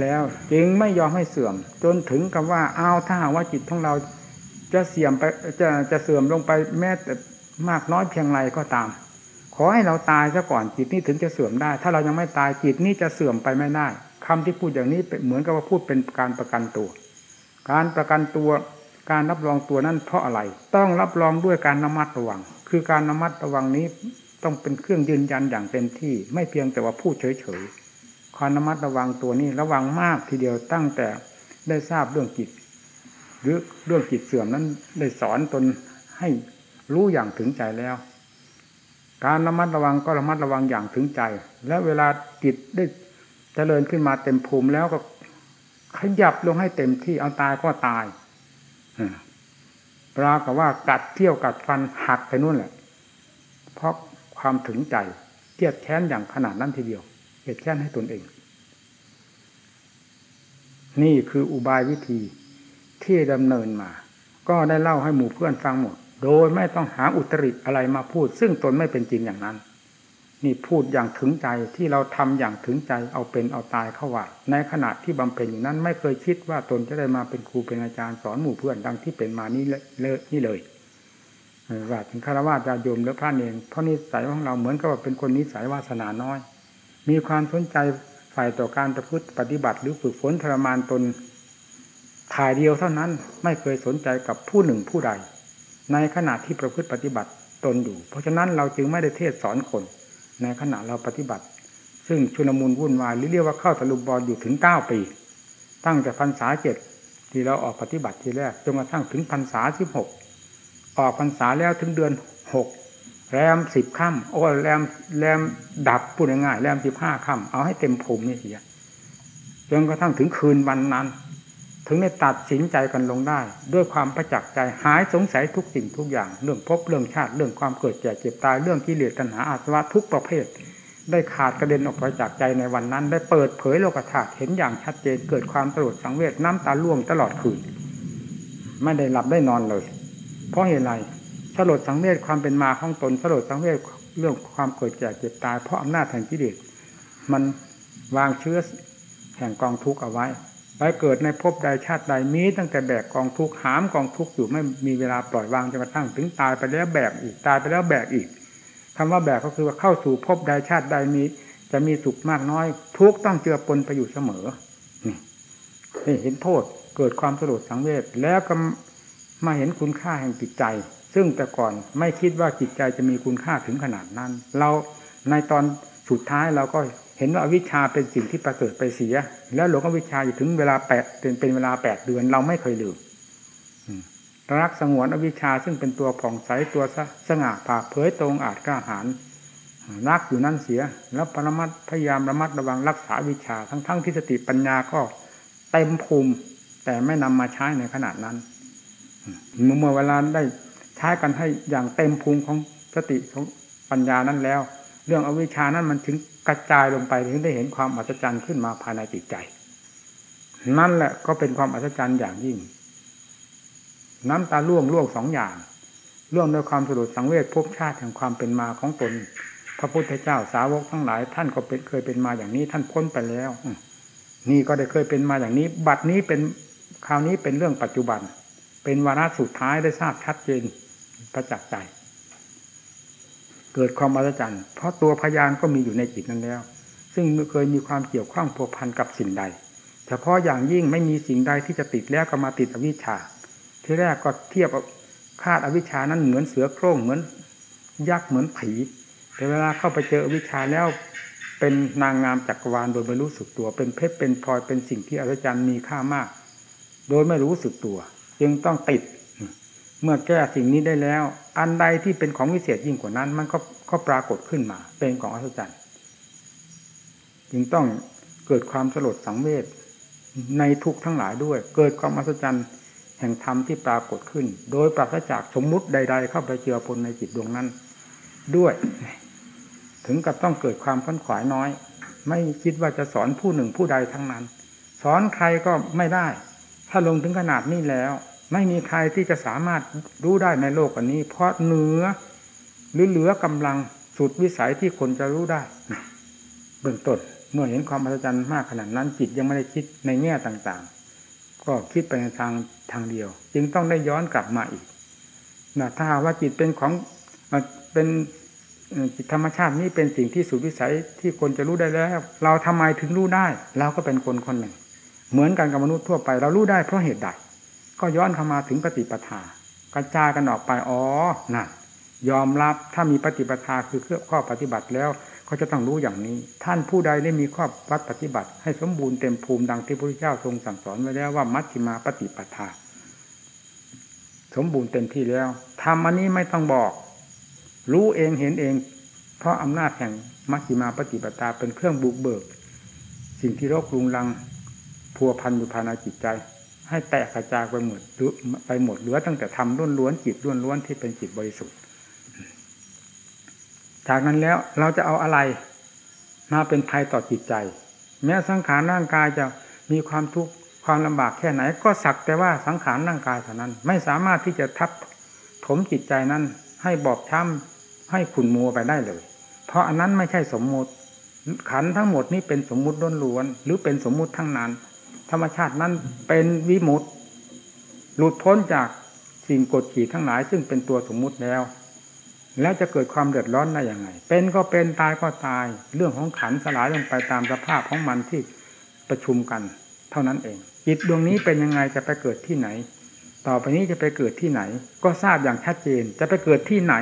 แล้วจึงไม่ยอมให้เสื่อม จนถึงกับว่าเอาถ้าว่าจิตของเราจะเสื่อมไปจะจะเสื่อมลงไปแม้แต่มากน้อยเพียงไรก็ตาม ขอให้เราตายซะก่อนจิตนี้ถึงจะเสื่อมได้ ถ้าเรายังไม่ตายจิตนี้จะเสื่อมไปไม่ได้ คำที่พูดอย่างนี้เหมือนกับว่าพูดเป็นการประกันตัว การประกันตัวการรับรองตัวนั้นเพราะอะไร ต้องรับรองด้วยการระมัดระวัง คือการระมัดระวังนี้ต้องเป็นเครื่องยืนยันอย่างเต็มที่ ไม่เพียงแต่ว่าพูดเฉยๆการระมัดระวังตัวนี้ระวังมากทีเดียวตั้งแต่ได้ทราบเรื่องจิตหรือเรื่องจิตเสื่อมนั้นได้สอนตนให้รู้อย่างถึงใจแล้ว การระมัดระวังก็ระมัดระวังอย่างถึงใจ และเวลาจิตได้ เจริญขึ้นมาเต็มภูมิแล้วก็ขยับลงให้เต็มที่เอาตายก็ตายปรากับว่ากัดเที่ยวกัดฟันหักไปนู่นแหละ เพราะความถึงใจเกียดแค้นอย่างขนาดนั้นทีเดียวเกียดแค้นให้ตนเอง นี่คืออุบายวิธีที่ดำเนินมา ก็ได้เล่าให้หมู่เพื่อนฟังหมด โดยไม่ต้องหาอุตริอะไรมาพูด ซึ่งตนไม่เป็นจริงอย่างนั้น นี่พูดอย่างถึงใจที่เราทำอย่างถึงใจเอาเป็นเอาตายเข้าว่าในขณะที่บำเพ็ญอยู่นั้นไม่เคยคิดว่าตนจะได้มาเป็นครูเป็นอาจารย์สอนหมู่เพื่อนดังที่เป็นมานี่เลยนี่เลยว่าถึงคารวะญาโยมหรือพระเนรเพราะนิสัยของเราเหมือนกับว่าเป็นคนนิสัยวาสนาน้อย มีความสนใจฝ่ายต่อการประพฤติปฏิบัติหรือฝึกฝนทรมานตนถ่ายเดียวเท่านั้นไม่เคยสนใจกับผู้หนึ่งผู้ใด ในขณะที่ประพฤติปฏิบัติตนอยู่ เพราะฉะนั้นเราจึงไม่ได้เทศสอนคน ในขณะเราปฏิบัติ ซึ่งชุลมุนวุ่นวายหรือเรียกว่าเข้าตะลุมบอลอยู่ถึงเก้าปี ตั้งแต่พรรษาเจ็ดที่เราออกปฏิบัติทีแรกจนกระทั่งถึงพรรษาสิบหกออกพรรษาแล้วถึงเดือนหกแรมสิบค่ำโอ้แรมแรมดับพูดง่ายๆแรมสิบห้าค่ำเอาให้เต็มภูมินี่เสียจนกระทั่งถึงคืนวันนั้น ถึงได้ตัดสินใจกันลงได้ ด้วยความประจักษ์ใจหายสงสัยทุกสิ่งทุกอย่าง เรื่องพบเรื่องชาติเรื่องความเกิดแก่เจ็บตายเรื่องกิเลสตัณหาอาสวะทุกประเภท ได้ขาดกระเด็นออกไปจากใจในวันนั้น ได้เปิดเผยโลกธาตุเห็นอย่างชัดเจนเกิดความตลดสังเวชน้ำตาล่วงตลอดคืนไม่ได้หลับได้นอนเลย เพราะเหตุไรสลดสังเวชความเป็นมาของตนสลดสังเวชเรื่องความเกิดแก่เจ็บตาย เพราะอำนาจแห่งกิเลสมันวางเชื้อแห่งกองทุกข์เอาไว้ ไปเกิดในภพใดชาติใดมีตั้งแต่แบกกองทุกข์หามกองทุกข์อยู่ไม่มีเวลาปล่อยวางจนกระทั่งถึงตายไปแล้วแบกอีกตายไปแล้วแบกอีกคำว่าแบกก็คือว่าเข้าสู่ภพใดชาติใดมีจะมีสุขมากน้อย ทุกต้องเจือปนไปอยู่เสมอนี่เห็นโทษเกิดความสลดสังเวชแล้วก็มาเห็นคุณค่าแห่งจิตใจ ซึ่งแต่ก่อนไม่คิดว่าจิตใจจะมีคุณค่าถึงขนาดนั้น เราในตอนสุดท้ายเราก็ ห็นว่าวิชาเป็นสิ่งที่ประเสริฐไปเสีย แล้วหลวงวิชาอยู่ถึงเวลาแปดเป็นเป็นเวลาแปดเดือนเราไม่เคยลืมรักสงวนอวิชชาซึ่งเป็นตัวผ่องใสตัวสง่าผ่าเผยตรงอาจกล้าหาญรักอยู่นั่นเสีย แล้วปรมัตพยายามระมัดระวังรักษาวิชาทั้งทั้งที่สติปัญญาก็เต็มภูมิ แต่ไม่นำมาใช้ในขนาดนั้นเมื่อเวลาได้ใช้กันให้อย่างเต็มภูมิของสติของปัญญานั้นแล้ว เรื่องอวิชานั้นมันถึงกระจายลงไปถึงได้เห็นความอัศจรรย์ขึ้นมาภายในจิตใจ นั่นแหละก็เป็นความอัศจรรย์อย่างยิ่ง น้ำตาล่วงล่วงสองอย่างล่วงด้วยความสะดุดสังเวชภพชาติแห่งความเป็นมาของตน พระพุทธเจ้าสาวกทั้งหลาย ท่านก็เป็นเคยเป็นมาอย่างนี้ ท่านพ้นไปแล้วนี่ก็ได้เคยเป็นมาอย่างนี้ บัดนี้เป็นคราวนี้เป็นเรื่องปัจจุบัน เป็นวาระสุดท้ายได้ทราบชัดเจนประจักษ์ใจ เกิดความอัศจรรย์ เพราะตัวพยานก็มีอยู่ในจิตนั้นแล้ว ซึ่งเคยมีความเกี่ยวข้องพัวพันกับสิ่งใด เฉพาะอย่างยิ่งไม่มีสิ่งใดที่จะติดแล้วก็มาติดอวิชชา ที่แรกก็เทียบคาดอวิชชานั้นเหมือนเสือโคร่งเหมือนยักษ์เหมือนผีแต่เวลาเข้าไปเจออวิชาแล้วเป็นนางงามจักรวาลโดยไม่รู้สึกตัว เป็นเพชรเป็นพลอยเป็นสิ่งที่อัศจรรย์มีค่ามาก โดยไม่รู้สึกตัว จึงต้องติด เมื่อแก้สิ่งนี้ได้แล้ว อันใดที่เป็นของวิเศษยิ่งกว่านั้น มันก็ก็ปรากฏขึ้นมา เป็นของอัศจรรย์จึงต้องเกิดความสลดสังเวชในทุกทั้งหลายด้วย เกิดความอัศจรรย์แห่งธรรมที่ปรากฏขึ้น โดยปราศจากสมมุติใด ๆ เข้าไปเจือปนในจิตดวงนั้น ด้วย ถึงกับต้องเกิดความขันขวายน้อย ไม่คิดว่าจะสอนผู้หนึ่งผู้ใดทั้งนั้น สอนใครก็ไม่ได้ ถ้าลงถึงขนาดนี้แล้ว ไม่มีใครที่จะสามารถรู้ได้ในโลกอันนี้ เพราะเหนือหรือเหลือกำลังสุดวิสัยที่คนจะรู้ได้เบื้องต้นเมื่อเห็นความอัศจรรย์มากขนาดนั้นจิตยังไม่ได้คิดในแง่ต่างๆ ก็คิดไปในทางทางเดียว จึงต้องได้ย้อนกลับมาอีกนะถ้าว่าจิตเป็นของเป็นจิตธรรมชาตินี้เป็นสิ่งที่สุดวิสัยที่คนจะรู้ได้แล้ว เราทำไมถึงรู้ได้ เราก็เป็นคนคนหนึ่ง เหมือนกันกับมนุษย์ทั่วไป เรารู้ได้เพราะเหตุใด ก็ย้อนเข้ามาถึงปฏิปทา กระจายกันออกไปอ๋อน่ะ ยอมรับถ้ามีปฏิปทาคือเครื่องข้อปฏิบัติแล้วก็จะต้องรู้อย่างนี้ ท่านผู้ใดได้มีข้อวัดปฏิบัติ ให้สมบูรณ์เต็มภูมิดังที่พระพุทธเจ้าทรงสั่งสอนไว้แล้วว่ามัชฌิมาปฏิปทา สมบูรณ์เต็มที่แล้วทำอันนี้ไม่ต้องบอก รู้เองเห็นเอง เพราะอำนาจแห่งมัชฌิมาปฏิปทาเป็นเครื่องบุกเบิก สิ่งที่รกรุงรังพัวพันอยู่ภายในจิตใจ ให้แตกกระจายไปหมดไปหมดเหลือตั้งแต่ทำล้วนล้วนจิตล้วนล้วนที่เป็นจิตบริสุทธิ์ จากนั้นแล้วเราจะเอาอะไรมาเป็นภัยต่อจิตใจ แม้สังขารร่างกายจะมีความทุกข์ความลำบากแค่ไหน ก็สักแต่ว่าสังขารร่างกายเท่านั้น ไม่สามารถที่จะทับถมจิตใจนั้น ให้บอบช้ำให้ขุ่นมัวไปได้เลย เพราะอันนั้นไม่ใช่สมมติ ขันทั้งหมดนี้เป็นสมมุติล้วนหรือเป็นสมมุติทั้งนั้น ธรรมชาตินั้นเป็นวิมุตติหลุดพ้นจากสิ่งกดขี่ทั้งหลาย ซึ่งเป็นตัวสมมุติแล้ว แล้วจะเกิดความเดือดร้อนได้อย่างไง เป็นก็เป็นตายก็ตาย เรื่องของขันสลายลงไปตามสภาพของมันที่ประชุมกัน เท่านั้นเอง จิตดวงนี้เป็นยังไงจะไปเกิดที่ไหน ต่อไปนี้จะไปเกิดที่ไหน ก็ทราบอย่างชัดเจน จะไปเกิดที่ไหน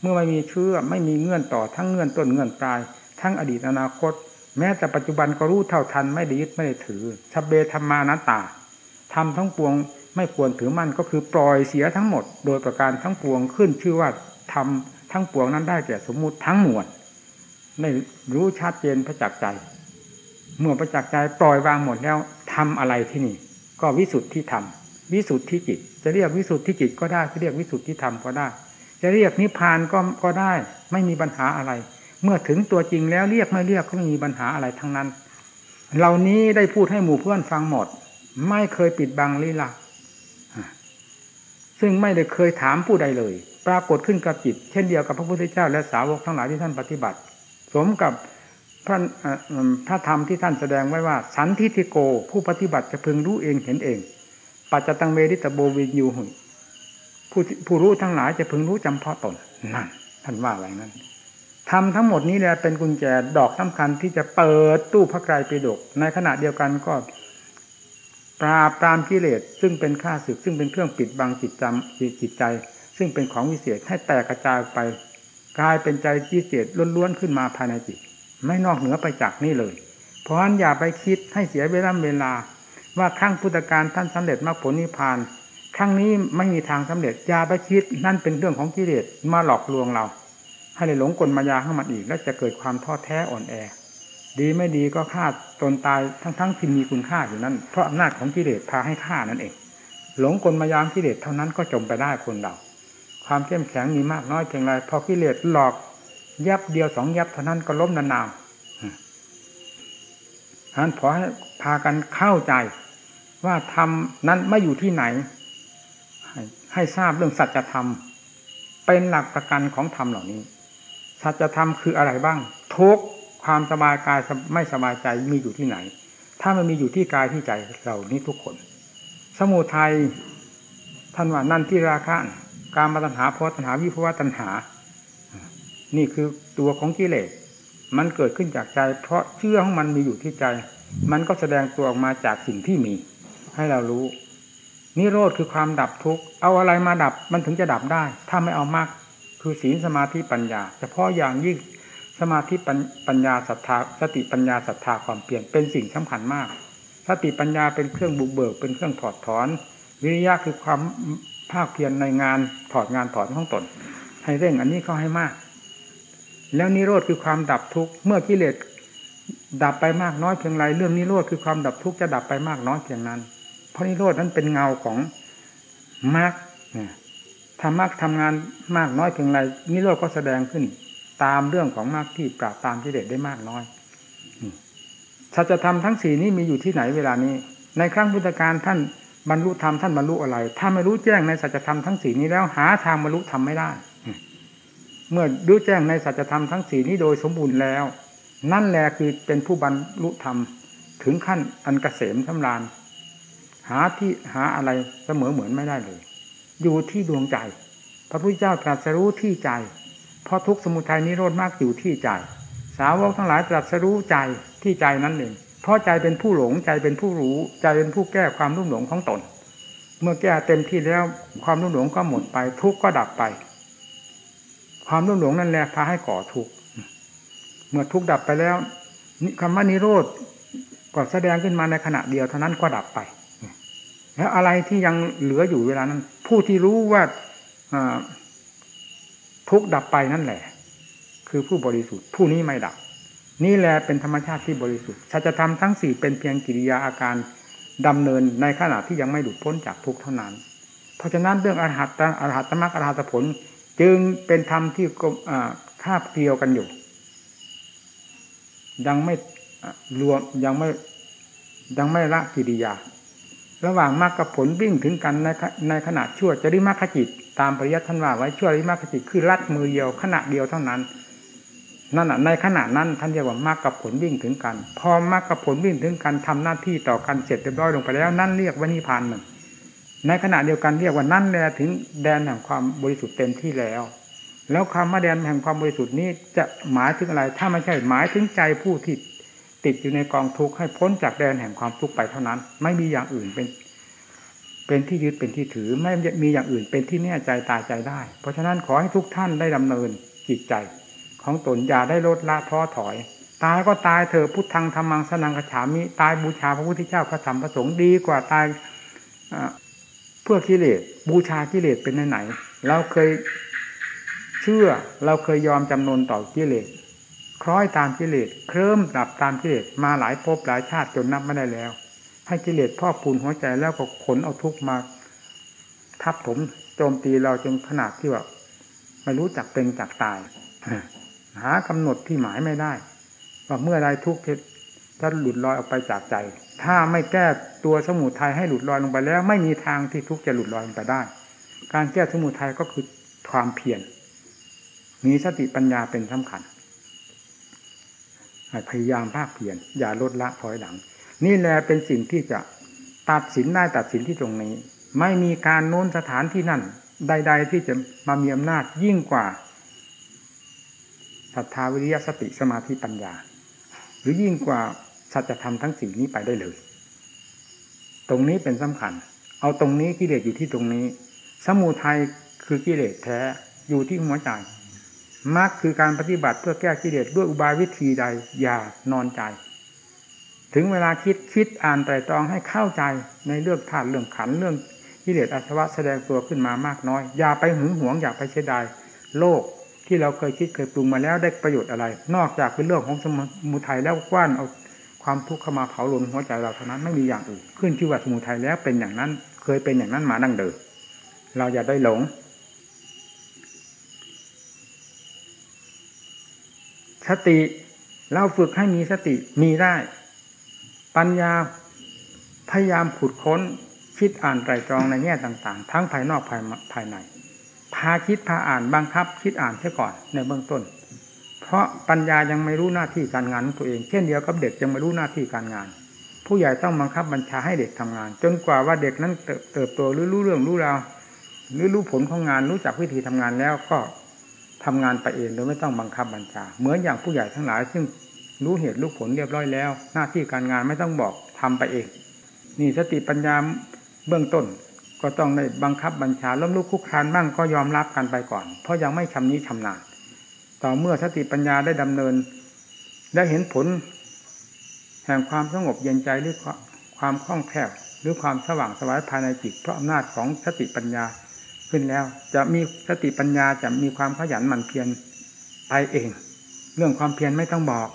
เมื่อไม่มีเชื่อไม่มีเงื่อนต่อทั้งเงื่อนต้นเงื่อนปลาย ทั้งอดีตอนาคต แม้แต่ปัจจุบันก็รู้เท่าทันไม่ได้ยึดไม่ได้ถือชเบธรรมานาตาทำทั้งปวงไม่ควรถือมั่นก็คือปล่อยเสียทั้งหมด โดยประการทั้งปวงขึ้นชื่อว่าทำทั้งปวงนั้นได้แก่สมมุติทั้งมวลไม่รู้ชัดเจนประจักษ์ใจ เมื่อประจักษ์ใจปล่อยวางหมดแล้วทำอะไรที่นี่ ก็วิสุทธิธรรมวิสุทธิจิต จะเรียกวิสุทธิจิตก็ได้จะเรียกวิสุทธิธรรมก็ได้ จะเรียกนิพพานก็ก็ได้ ไม่มีปัญหาอะไร เมื่อถึงตัวจริงแล้วเรียกไม่เรียกก็ไม่มีปัญหาอะไรทั้งนั้น เหล่านี้ได้พูดให้หมู่เพื่อนฟังหมด ไม่เคยปิดบังลี้ลับซึ่งไม่ได้เคยถามผู้ใดเลย ปรากฏขึ้นกับจิต เช่นเดียวกับพระพุทธเจ้าและสาวกทั้งหลายที่ท่านปฏิบัติ สมกับพระพระธรรมที่ท่านแสดงไว้ว่า สันทิทิโก ผู้ปฏิบัติจะพึงรู้เองเห็นเอง ปัจจตังเวริตโบวินยูหุผู้ผู้รู้ทั้งหลายจะพึงรู้จำเพาะตนนั่นท่านว่าอะไรนั้น ทำทั้งหมดนี้แหละเป็นกุญแจดอกสำคัญที่จะเปิดตู้พระไกรปิฎกในขณะเดียวกันก็ปราบปรามกิเลสซึ่งเป็นข้าศึกซึ่งเป็นเครื่องปิดบังจิตจำจิตใจ ซึ่งเป็นของวิเศษให้แตกกระจายไป กลายเป็นใจวิเศษล้วนๆขึ้นมาภายในจิต ไม่นอกเหนือไปจากนี่เลย เพราะฉะนั้นอย่าไปคิดให้เสียเวลาเวลา ว่าครั้งพุทธการท่านสำเร็จมรรคผลนิพพานครั้งนี้ไม่มีทางสำเร็จอย่าไปคิดนั่นเป็นเรื่องของกิเลสมาหลอกลวงเรา ให้เลยหลงกลมายาข้ามันอีก แล้วจะเกิดความท้อแท้อ่อนแอ ดีไม่ดีก็ฆ่าตนตายทั้งๆที่มีคุณค่าอยู่นั้น เพราะอำนาจของกิเลสพาให้ฆ่านั่นเอง หลงกลมายามกิเลสเท่านั้นก็จมไปได้คนเรา ความเข้มแข็งมีมากน้อยเพียงไรพอกิเลสหลอกยับเดียวสองยับเท่านั้นก็ล้มนานๆฉะนั้นขอให้พากันเข้าใจว่าธรรมนั้นไม่อยู่ที่ไหน ให้ทราบเรื่องสัจธรรม เป็นหลักประกันของธรรมเหล่านี้ สัจธรรมคืออะไรบ้าง ทุกความสบายกายไม่สบายใจมีอยู่ที่ไหน ถ้ามันมีอยู่ที่กายที่ใจเรานี้ทุกคน สมุทัยท่านว่านั่นที่ราคะการมาตัญหาเพราะตัญหาวิภวตัญหา นี่คือตัวของกิเลสมันเกิดขึ้นจากใจ เพราะเชื่อของมันมีอยู่ที่ใจ มันก็แสดงตัวออกมาจากสิ่งที่มี ให้เรารู้นิโรธคือความดับทุกข์เอาอะไรมาดับมันถึงจะดับได้ ถ้าไม่เอามาก คือศีลสมาธิปัญญา เฉพาะอย่างยิ่งสมาธิปัญญาศรัทธาสติปัญญาศรัทธาความเปลี่ยนเป็นสิ่งสำคัญมาก สติปัญญาเป็นเครื่องบุกเบิก เป็นเครื่องถอดถอน วิริยะคือความภาคเพียรในงานถอดงานถอดของตน ให้เร่งอันนี้เข้าให้มาก แล้วนิโรธคือความดับทุกข์เมื่อกิเลสดับไปมากน้อยเพียงไรเรื่องนิโรธคือความดับทุกข์จะดับไปมากน้อยเพียงนั้น เพราะนิโรธนั้นเป็นเงาของมรรค ถ้ามรรคทำงานมากน้อยเพียงไรนิโรธก็แสดงขึ้น ตามเรื่องของมรรคที่ปราบตามกิเลสได้มากน้อยสัจธรรมทั้งสี่นี้มีอยู่ที่ไหนเวลานี้ ในครั้งพุทธกาลท่านบรรลุธรรมท่านบรรลุอะไร ถ้าไม่รู้แจ้งในสัจธรรมทั้งสี่นี้แล้วหาทางบรรลุธรรมไม่ได้ เมื่อรู้แจ้งในสัจธรรมทั้งสี่นี้โดยสมบูรณ์แล้ว นั่นแหละคือเป็นผู้บรรลุธรรมถึงขั้นอันกเกษมสำราญหาที่หาอะไรเสมอเหมือนไม่ได้เลย อยู่ที่ดวงใจ พระพุทธเจ้าตรัสรู้ที่ใจ เพราะทุกสมุทัยนิโรธมากอยู่ที่ใจ สาวกทั้งหลายตรัสรู้ใจที่ใจนั่นเองเพราะใจเป็นผู้หลงใจเป็นผู้รู้ใจเป็นผู้แก้ความรุ่มหลงของตน เมื่อแก้เต็มที่แล้วความรุ่มหลงก็หมดไป ทุกก็ดับไป ความรุ่มหลงนั่นแหละพาให้ก่อทุกข์เมื่อทุกข์ดับไปแล้วคำว่านิโรธก็แสดงขึ้นมาในขณะเดียวเท่านั้นก็ดับไป แล้วอะไรที่ยังเหลืออยู่เวลานั้น ผู้ที่รู้ว่าทุกดับไปนั่นแหละ คือผู้บริสุทธิ์ ผู้นี้ไม่ดับ นี่แหละเป็นธรรมชาติที่บริสุทธิ์สัจธรรมทั้งสี่เป็นเพียงกิริยาอาการดำเนินในขณะที่ยังไม่หลุดพ้นจากทุกข์เท่านั้น เพราะฉะนั้นเรื่องอรหัตตอรหัตตมรรคอรหัตผล จึงเป็นธรรมที่คาบเกลียวกันอยู่ ยังไม่รวมยังไม่ยังไม่ละกิริยา ระหว่างมรรคกับผลวิ่งถึงกันในในขณะชั่วจริมรรคจิต ตามปริยัติท่านว่าไว้ชั่วจริมรรคจิตคือลัดมือเดียวขณะเดียวเท่านั้นนั่นในขณะนั้นท่านเรียกว่ามรรคกับผลวิ่งถึงกัน พอมรรคกับผลวิ่งถึงกันทำหน้าที่ต่อกันเสร็จเรียบร้อยลงไปแล้ว นั่นเรียกว่านิพพานหนึ่งในขณะเดียวกันเรียกว่านั่นแหละถึงแดนแห่งความบริสุทธิ์เต็มที่แล้ว แล้วคำว่าแดนแห่งความบริสุทธิ์นี้จะหมายถึงอะไร ถ้าไม่ใช่หมายถึงใจผู้ที่ ติดอยู่ในกองทุกข์ให้พ้นจากแดนแห่งความทุกข์ไปเท่านั้น ไม่มีอย่างอื่นเป็น เป็นที่ยึดเป็นที่ถือ ไม่มีอย่างอื่นเป็นที่แน่ใจตายใจได้ เพราะฉะนั้นขอให้ทุกท่านได้ดำเนินจิตใจ ของตนอย่าได้ลดละท้อถอย ตายก็ตายเถอะพุทธังธรรมังสนังกระฉามิตายบูชาพระพุทธเจ้าพระธรรมพระสงฆ์ดีกว่าตายเพื่อกิเลสบูชากิเลสเป็นไหนเราเคยเชื่อเราเคยยอมจำนนต่อกิเลส คล้อยตามกิเลสเคลิ้มดับตามกิเลสมาหลายภพหลายชาติจนนับไม่ได้แล้ว ให้กิเลสพ่อปูนหัวใจแล้วก็ขนเอาทุกมา ทับถมโจมตีเราจนขนาดที่ว่าไม่รู้จักเป็นจักตาย หากำหนดที่หมายไม่ได้ว่าเมื่อใดทุกข์ถ้าหลุดลอยออกไปจากใจ ถ้าไม่แก้ตัวสมุทัยให้หลุดลอยลงไปแล้ว ไม่มีทางที่ทุกข์จะหลุดลอยลงไปได้ การแก้สมุทัยก็คือความเพียรมีสติปัญญาเป็นสำคัญ พยายามภาคเพียรอย่าลดละถอยหลัง นี่แหละเป็นสิ่งที่จะตัดสินได้ตัดสินที่ตรงนี้ ไม่มีการโน้นสถานที่นั่น ใด ๆ ที่จะมามีอำนาจยิ่งกว่าศรัทธาวิริยสติสมาธิปัญญา หรือยิ่งกว่าสัจธรรมทั้งสี่นี้ไปได้เลย ตรงนี้เป็นสำคัญ เอาตรงนี้กิเลสอยู่ที่ตรงนี้ สมุทัยคือกิเลสแท้อยู่ที่หัวใจ มรรคคือการปฏิบัติเพื่อแก้กิเลสด้วยอุบายวิธีใดอย่านอนใจ ถึงเวลาคิดคิดอ่านไตรตรองให้เข้าใจในเรื่องธาตุเรื่องขันเรื่องกิเลสอาสวะแสดงตัวขึ้นมามากน้อย อย่าไปหึงหวงอย่าไปเสียดายโลกที่เราเคยคิดเคยปรุงมาแล้วได้ประโยชน์อะไร นอกจากเป็นเรื่องของสมุทัยแล้วกว้านเอาความทุกข์เข้ามาเผาลนหัวใจเราเท่านั้นไม่มีอย่างอื่นขึ้นชื่อว่าสมุทัยแล้วเป็นอย่างนั้น เคยเป็นอย่างนั้นมาดั้งเดิมเราอย่าได้หลง สติเราฝึกให้มีสติมีได้ ปัญญาพยายามขุดค้นคิดอ่านไตรตรองในแง่ต่าง ๆ ทั้งภายนอกภายภายใน พาคิดพาอ่านบังคับ คิดอ่านเสียก่อนในเบื้องต้น เพราะปัญญายังไม่รู้หน้าที่การงานของตัวเอง เช่นเดียวกับเด็กยังไม่รู้หน้าที่การงาน ผู้ใหญ่ต้องบังคับบัญชาให้เด็กทำงาน จนกว่าว่าเด็กนั้นเติบโตหรือรู้เรื่องรู้ราวหรือรู้ผลของงานรู้จักวิธีทำงานแล้วก็ ทำงานไปเองโดยไม่ต้องบังคับบัญชา เหมือนอย่างผู้ใหญ่ทั้งหลาย ซึ่งรู้เหตุรู้ผลเรียบร้อยแล้ว หน้าที่การงานไม่ต้องบอกทำไปเอง นี่สติปัญญาเบื้องต้นก็ต้องได้บังคับบัญชาล้มลุกคุกคานบ้างก็ยอมรับกันไปก่อน เพราะยังไม่ชำนิชำนาญต่อเมื่อสติปัญญาได้ดำเนิน ได้เห็นผล แห่งความสงบเย็นใจหรือความคล่องแคล่วหรือความสว่างสวายภายในจิตเพราะอำนาจของสติปัญญา ขึ้นแล้ว จะมีสติปัญญาจะมีความขยันหมั่นเพียรไปเอง เรื่องความเพียรไม่ต้องบอก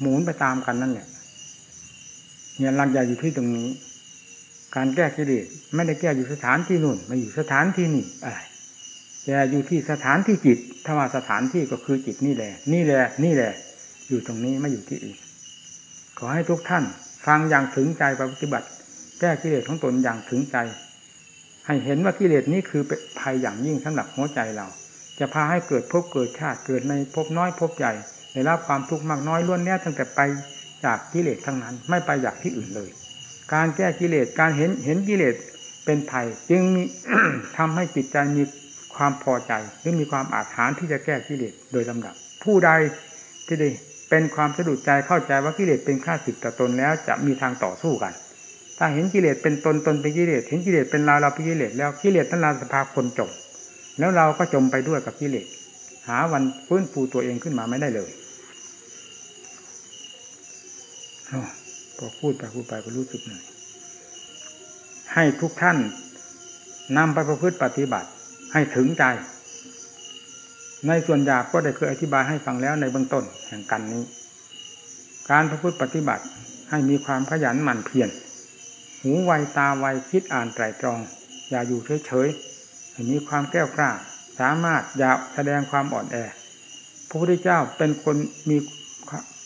หมุนไปตามกันนั่นแหละเนี่ยหลักใหญ่อยู่ที่ตรงนี้ การแก้กิเลสไม่ได้แก้อยู่สถานที่นู่นมาอยู่สถานที่นี่อะไรแก้อยู่ที่สถานที่จิตถ้าว่าสถานที่ก็คือจิตนี่แหละ นี่แหละ นี่แหละ อยู่ตรงนี้ไม่อยู่ที่อื่นขอให้ทุกท่าน ฟังอย่างถึงใจปฏิบัติ แก้กิเลสของตนอย่างถึงใจ ให้เห็นว่ากิเลสนี้คือภัยอย่างยิ่งสำหรับหัวใจเรา จะพาให้เกิดพบเกิดชาติเกิดในพบน้อยพบใหญ่ได้รับความทุกข์มากน้อยล้วนแน่ตั้งแต่ไปจากกิเลสทั้งนั้น ไม่ไปอยากที่อื่นเลย การแก้กิเลสการเห็นเห็นกิเลสเป็นภัยจึงมีทำให้จิตใจมีความพอใจหรือมีความอาถรรที่จะแก้กิเลสโดยลำดับ ผู้ใดที่ได้เป็นความสะดุดใจเข้าใจว่ากิเลสเป็นข้าศึกต่อตนแล้วจะมีทางต่อสู้กัน ถ้าเห็นกิเลสเป็นตนตนเป็นกิเลสเห็นกิเลสเป็นเราเราเป็นกิเลสแล้วกิเลสนั้นเราสภาคนจมแล้วเราก็จมไปด้วยกับกิเลสหาวันฟื้นฟูตัวเองขึ้นมาไม่ได้เลยพอพูดไปพูดไปก็รู้สึกหน่อยให้ทุกท่านนำไปประพฤติปฏิบัติ ให้ถึงใจ ในส่วนหยาบก็ได้เคยอธิบายให้ฟังแล้วในเบื้องต้นแห่งกันนี้ การประพฤติปฏิบัติให้มีความขยันหมั่นเพียร หูไวตาไวคิดอ่านไตรตรอง อย่าอยู่เฉยๆให้มีความแก้วกล้า สามารถอย่าแสดงความอ่อนแอ พระพุทธเจ้าเป็นคนมี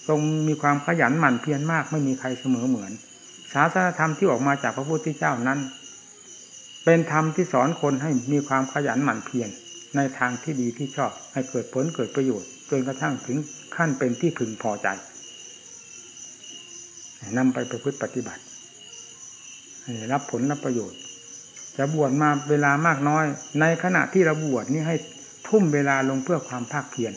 ทรงมีความขยันหมั่นเพียรมากไม่มีใครเสมอเหมือน ศาสนธรรมที่ออกมาจากพระพุทธเจ้านั้น เป็นธรรมที่สอนคนให้มีความขยันหมั่นเพียรในทางที่ดีที่ชอบ ให้เกิดผลเกิดประโยชน์จนกระทั่งถึงขั้นเป็นที่พึงพอใจนำไปประพฤติปฏิบัติ รับผลรับประโยชน์ จะบวชมาเวลามากน้อย ในขณะที่เราบวชนี่ให้ทุ่มเวลาลงเพื่อความภาคเพียร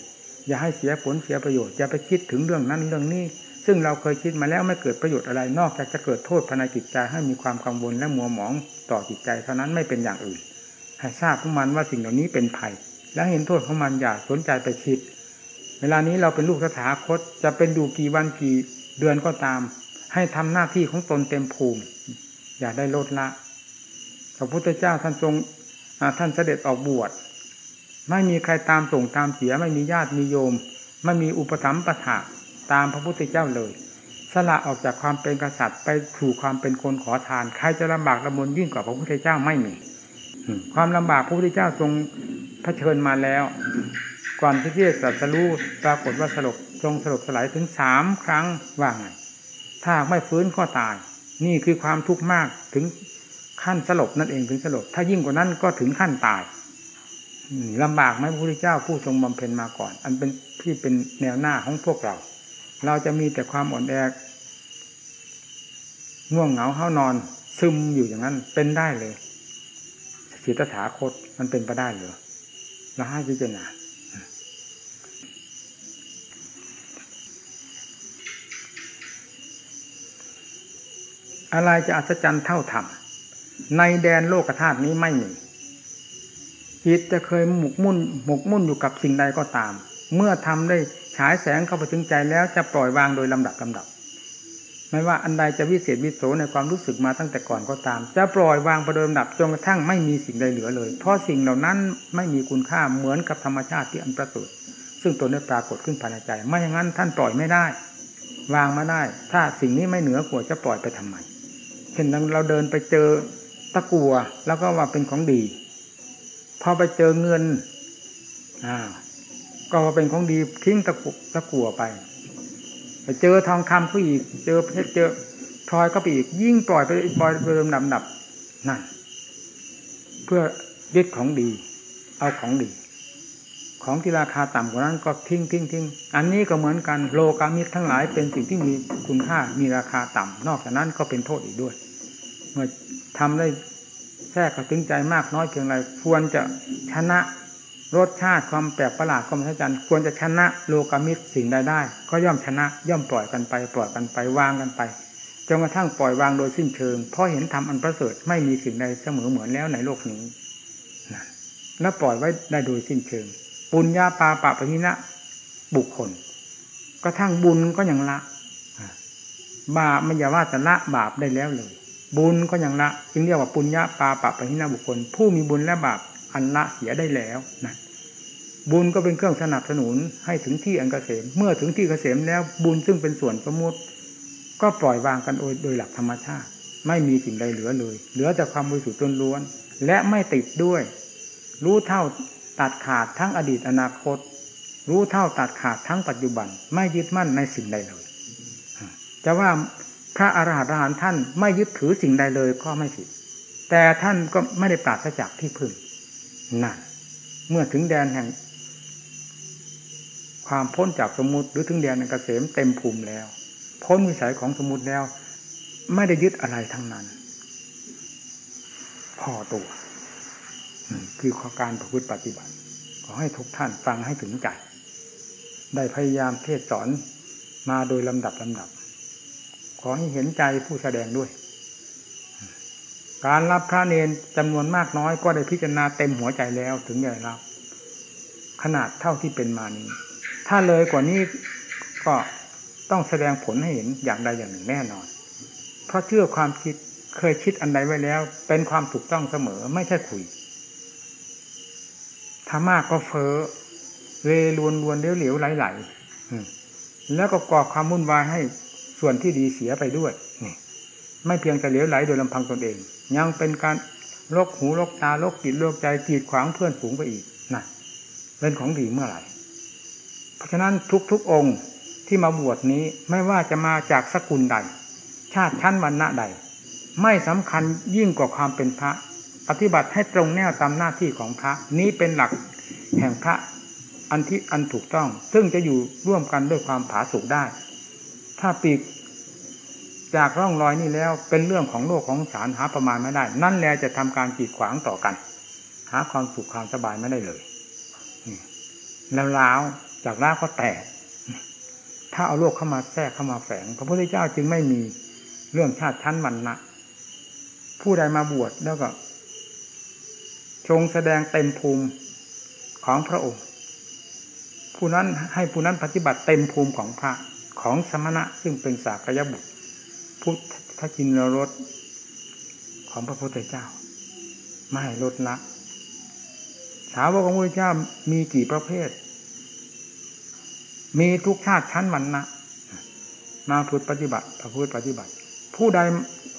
อย่าให้เสียผลเสียประโยชน์อย่าไปคิดถึงเรื่องนั้นเรื่องนี้ ซึ่งเราเคยคิดมาแล้วไม่เกิดประโยชน์อะไรนอกจากจะเกิดโทษภายในจิตใจให้มีความกังวลและมัวหมองต่อจิตใจเท่านั้นไม่เป็นอย่างอื่นให้ทราบของมันว่าสิ่งเหล่านี้เป็นภัย และเห็นโทษของมันอย่าสนใจไปคิด เวลานี้เราเป็นลูกสถาคตจะเป็นดูกี่วันกี่เดือนก็ตาม ให้ทำหน้าที่ของตนเต็มภูมิ อย่าได้ลดละพระพุทธเจ้าท่านทรงท่านเสด็จออกบวช ไม่มีใครตามส่งตามเสีย ไม่มีญาติมีโยม ไม่มีอุปถัมภ์ประถาตามพระพุทธเจ้าเลย สละออกจากความเป็นกษัตริย์ ไปสู่ความเป็นคนขอทาน ใครจะลำบากลำบนยิ่งกว่าพระพุทธเจ้าไม่มี ความลำบากพระพุทธเจ้าทรงเผชิญมาแล้ว ก่อนที่จะตรัสรู้ปรากฏว่าสลบทรงสลบสลายถึงสามครั้งว่าไงถ้าไม่ฟื้นก็ตาย นี่คือความทุกข์มากถึงขั้นสลบนั่นเองถึงสลบ ถ้ายิ่งกว่านั้นก็ถึงขั้นตายลำบากไหมพระพุทธเจ้าผู้ทรงบำเพ็ญมาก่อน อันเป็นที่เป็นแนวหน้าของพวกเรา เราจะมีแต่ความอ่อนแอง่วงเหงาเฮานอน ซึมอยู่อย่างนั้นเป็นได้เลยสีตถาคตมันเป็นไปได้หรือเราให้พิจารณา อะไรจะอัศจรรย์เท่าธรรมในแดนโลกธาตุนี้ไม่มีจิตจะเคยหมกมุ่นหมกมุ่นอยู่กับสิ่งใดก็ตาม เมื่อทำได้ฉายแสงเข้าไปถึงใจแล้วจะปล่อยวางโดยลำดับลำดับ ไม่ว่าอันใดจะวิเศษวิโสในความรู้สึกมาตั้งแต่ก่อนก็ตาม จะปล่อยวางประโดยลำดับจนกระทั่งไม่มีสิ่งใดเหลือเลย เพราะสิ่งเหล่านั้นไม่มีคุณค่าเหมือนกับธรรมชาติที่อันประเสริฐซึ่งตนได้ปรากฏขึ้นภายในใจ ไม่อย่างนั้นท่านปล่อยไม่ได้ วางมาได้ ถ้าสิ่งนี้ไม่เหนือกว่าจะปล่อยไปทำไม ช่นเราเดินไปเจอตะกัวแล้วก็ว่าเป็นของดี พอไปเจอเงินอ่าก็เป็นของดีทิ้งตะกุตะกัวไปไปเจอทองคำก็อีก เจอเพชรเจอพลอยก็ไปอีก ยิ่งปล่อยไปปล่อยไปเริ่มดับดับนั่นเพื่อยึดของดี เอาของดี ของที่ราคาต่ำกว่านั้นก็ทิ้งทิ้งทิ้งอันนี้ก็เหมือนกันโลกามิตรทั้งหลายเป็นสิ่งที่มีคุณค่ามีราคาต่ำนอกจากนั้นก็เป็นโทษอีกด้วย มื่อทำได้แทรกกระถึงใจมากน้อยเพียงไรควรจะชนะรสชาติความแปลกประหลาดความมหัศจรรย์ควรจะชนะโลกามิตรสิ่งใดได้ ก็ย่อมชนะย่อมปล่อยกันไป ปล่อยกันไปวางกันไปจนกระทั่งปล่อยวางโดยสิ้นเชิงเพราะเห็นธรรมอันประเสริฐไม่มีสิ่งใดเสมอเหมือนแล้วในโลกนี้นะและปล่อยไว้ได้โดยสิ้นเชิง ปุญญาปาปะปะหินะบุคคลกระทั่งบุญก็ยังละบาปไม่อย่าว่าแต่ละบาปได้แล้วเลย บุญก็ยังละจึงเรียกว่าปุญญาปาปะปะหินะบุคคล ผู้มีบุญและบาปอันละเสียได้แล้วนะบุญก็เป็นเครื่องสนับสนุนให้ถึงที่อันเกษม เมื่อถึงที่เกษมแล้วบุญซึ่งเป็นส่วนสมมติก็ปล่อยวางกันโดยหลักธรรมชาติ ไม่มีสิ่งใดเหลือเลย เหลือแต่ความบริสุทธิ์ล้วนและไม่ติดด้วย รู้เท่าตัดขาดทั้งอดีตอนาคต รู้เท่าตัดขาดทั้งปัจจุบัน ไม่ยึดมั่นในสิ่งใดเลยจะว่า พระอรหันต์ท่านไม่ยึดถือสิ่งใดเลยก็ไม่ผิด แต่ท่านก็ไม่ได้ปราศจากที่พึ่งนั่นเมื่อถึงแดนแห่ง ความพ้นจากสมมติหรือถึงแดนแห่งเกษมเต็มภูมิแล้ว พ้นวิสัยของสมมติแล้ว ไม่ได้ยึดอะไรทั้งนั้น พอตัวคือข้อการประพฤติปฏิบัติ ขอให้ทุกท่านฟังให้ถึงใจ ได้พยายามเทศสอนมาโดยลำดับลำดับ ขอให้เห็นใจผู้แสดงด้วย การรับพระเนนจำนวนมากน้อยก็ได้พิจารณาเต็มหัวใจแล้วถึงจะรับ ขนาดเท่าที่เป็นมานี้ ถ้าเลยกว่านี้ก็ต้องแสดงผลให้เห็นอย่างใดอย่างหนึ่งแน่นอน เพราะเชื่อความคิดเคยคิดอันใดไว้แล้ว เป็นความถูกต้องเสมอไม่ใช่คุยถ้ามากก็เฟอ้อเวลวนลวนเลี้ยวเหลวไหลไหลแล้วก็ก่อความวุ่นวายให้ ส่วนที่ดีเสียไปด้วยนี่ไม่เพียงแต่เหลวไหลโดยลำพังตนเอง ยังเป็นการลกหูลกตาลกจิตลกใจกีดขวางเพื่อนฝูงไปอีกน่ะเป็นของดีเมื่อไหร่เพราะฉะนั้นทุกๆองค์ที่มาบวชนี้ไม่ว่าจะมาจากสกุลใด ชาติชั้นวรรณะใด ไม่สำคัญยิ่งกว่าความเป็นพระ ปฏิบัติให้ตรงแนวตามหน้าที่ของพระ นี้เป็นหลักแห่งพระอันที่อันถูกต้อง ซึ่งจะอยู่ร่วมกันด้วยความผาสุกได้ ถ้าปีกจากร่องรอยนี่แล้ว เป็นเรื่องของโลกของสารหาประมาณไม่ได้ นั่นแหละจะทำการกีดขวางต่อกัน หาความสุขความสบายไม่ได้เลยแล้วล้าวจากล้าก็แตก ถ้าเอาโลกเข้ามาแทรกเข้ามาแฝง พระพุทธเจ้าจึงไม่มีเรื่องชาติชั้นวันนะผู้ใดมาบวชแล้วก็ทรงแสดงเต็มภูมิของพระองค์ ผู้นั้นให้ผู้นั้นปฏิบัติเต็มภูมิของพระ ของสมณะซึ่งเป็นสากยบุตร พุทธกินรสของพระพุทธเจ้า ไม่ลดละ สาวกของพระพุทธเจ้ามีกี่ประเภท มีทุกชาติชั้นวันนะมาพุทธปฏิบัติพระพุทธปฏิบัติ ผู้ใด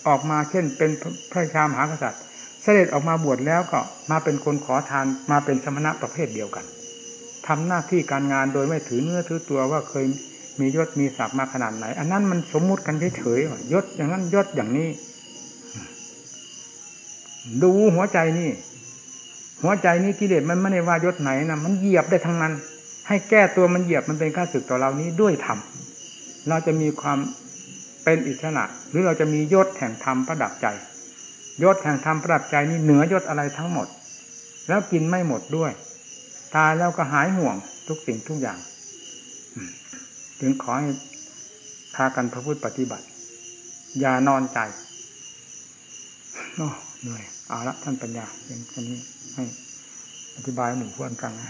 ออกมาเช่นเป็นพระชามหากษัตริย์ เสด็จออกมาบวชแล้วก็มาเป็นคนขอทานมาเป็นสมณะประเภทเดียวกันทำหน้าที่การงานโดยไม่ถือเนื้อถือตัวว่าเคย มียศมีศักดิ์มาขนาดไหน อันนั้นมันสมมุติกันเฉยๆยศอย่างนั้นยศอย่างนี้ ดูหัวใจนี่ หัวใจนี้กิเลสมันไม่ได้ว่ายศไหนนะมันเหยียบได้ทั้งนั้น ให้แก้ตัวมันเหยียบมันเป็นข้าศึกต่อเรานี้ด้วยธรรมเราจะมีความเป็นอิสระหรือเราจะมียศแห่งธรรมประดับใจ ยศแห่งธรรมประดับใจนี้เหนือยศอะไรทั้งหมด แล้วกินไม่หมดด้วย ตายแล้วก็หายห่วงทุกสิ่งทุกอย่าง ถึงขอให้พากันพระพุทธปฏิบัติ อย่านอนใจโอ้เหนื่อยเอาละท่านปัญญาเป็นคนนี้ให้อธิบายหมู่เพื่อนกันนะ